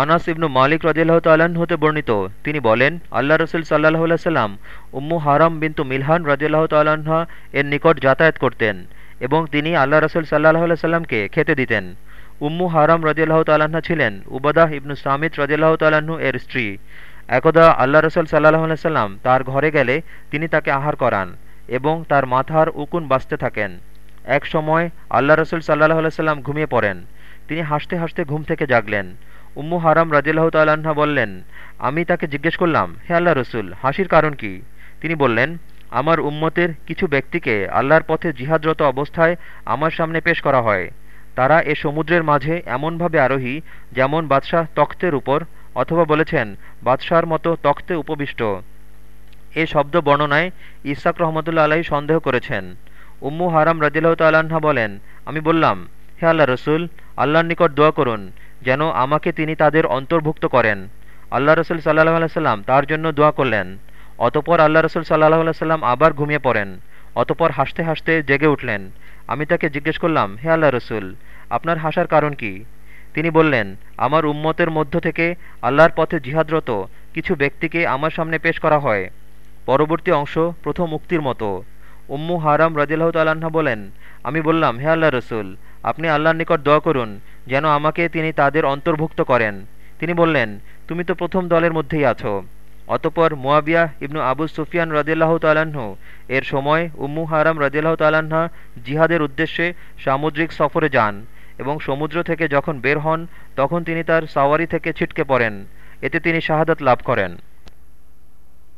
আনাস ইবনু মালিক রদিল্লাহ তাল্লাহ্ন হতে বর্ণিত। তিনি বলেন, আল্লাহ রসুল সাল্লাহ সাল্লাম উম্মু হারাম বিন্তু মিলহান রদিল্লাহ তাল্লাহা এর নিকট যাতায়াত করতেন এবং তিনি আল্লাহ রসুল সাল্লাহ সাল্লামকে খেতে দিতেন। উম্মু হারাম রদিল্লাহ তাল্লাহা ছিলেন উবাদাহ ইবনু সামিত রদিল্লাহ তাল্লাহ্ন এর স্ত্রী। একদা আল্লাহ রসুল সাল্লাহ সাল্লাম তার ঘরে গেলে তিনি তাকে আহার করান এবং তার মাথার উকুন বাঁচতে থাকেন। এক সময় আল্লাহ রসুল সাল্লাহ সাল্লাম ঘুমিয়ে পড়েন। তিনি হাসতে হাসতে ঘুম থেকে জাগলেন। উম্মু হারাম রাজিল্লাহ তাল্লাহা বললেন, আমি তাকে জিজ্ঞেস করলাম, হে আল্লাহ রসুল, হাসির কারণ কি? তিনি বললেন, আমার উম্মতের কিছু ব্যক্তিকে আল্লাহর পথে জিহাদরত অবস্থায় আমার সামনে পেশ করা হয়। তারা এ সমুদ্রের মাঝে এমনভাবে আরোহী যেমন বাদশাহ তখ্তের উপর, অথবা বলেছেন, বাদশাহর মতো তখ্তে উপবিষ্ট। এ শব্দ বর্ণনায় ইসাক রহমতুল্লা আলাহি সন্দেহ করেছেন। উম্মু হারাম রাজিল্লাহ তাল্লাহা বলেন, আমি বললাম হে আল্লাহ রসুল, আল্লাহর নিকট দোয়া করুন, যেন আমাকে তিনি তাদের অন্তর্ভুক্ত করেন। আল্লাহ রসুল সাল্লাহ আলাইসাল্লাম তার জন্য দোয়া করলেন। অতপর আল্লাহ রসুল সাল্লাহ আলাইসাল্লাম আবার ঘুমিয়ে পড়েন। অতপর হাসতে হাসতে জেগে উঠলেন। আমি তাকে জিজ্ঞেস করলাম, হে আল্লাহ রসুল, আপনার হাসার কারণ কি? তিনি বললেন, আমার উম্মতের মধ্য থেকে আল্লাহর পথে জিহাদরত কিছু ব্যক্তিকে আমার সামনে পেশ করা হয়। পরবর্তী অংশ প্রথম মুক্তির মতো। উম্মু হারাম রাজিল্লাহ তাল্লাহা বলেন, আমি বললাম, হে আল্লাহ রসুল আপনি আল্লাহর নিকট দোয়া করুন, যেন আমাকে তিনি তাদের অন্তর্ভুক্ত করেন। তিনি বললেন, তুমি তো প্রথম দলের মধ্যেই আছো। অতপর মুয়াবিয়া ইবনু আবু সুফিয়ান রদিল্লাহ তালাহ এর সময় উম্মু হারাম রদিল্লাহ তালাহা জিহাদের উদ্দেশ্যে সামুদ্রিক সফরে যান এবং সমুদ্র থেকে যখন বের হন, তখন তিনি তার সাওয়ারি থেকে ছিটকে পড়েন। এতে তিনি শাহাদাত লাভ করেন।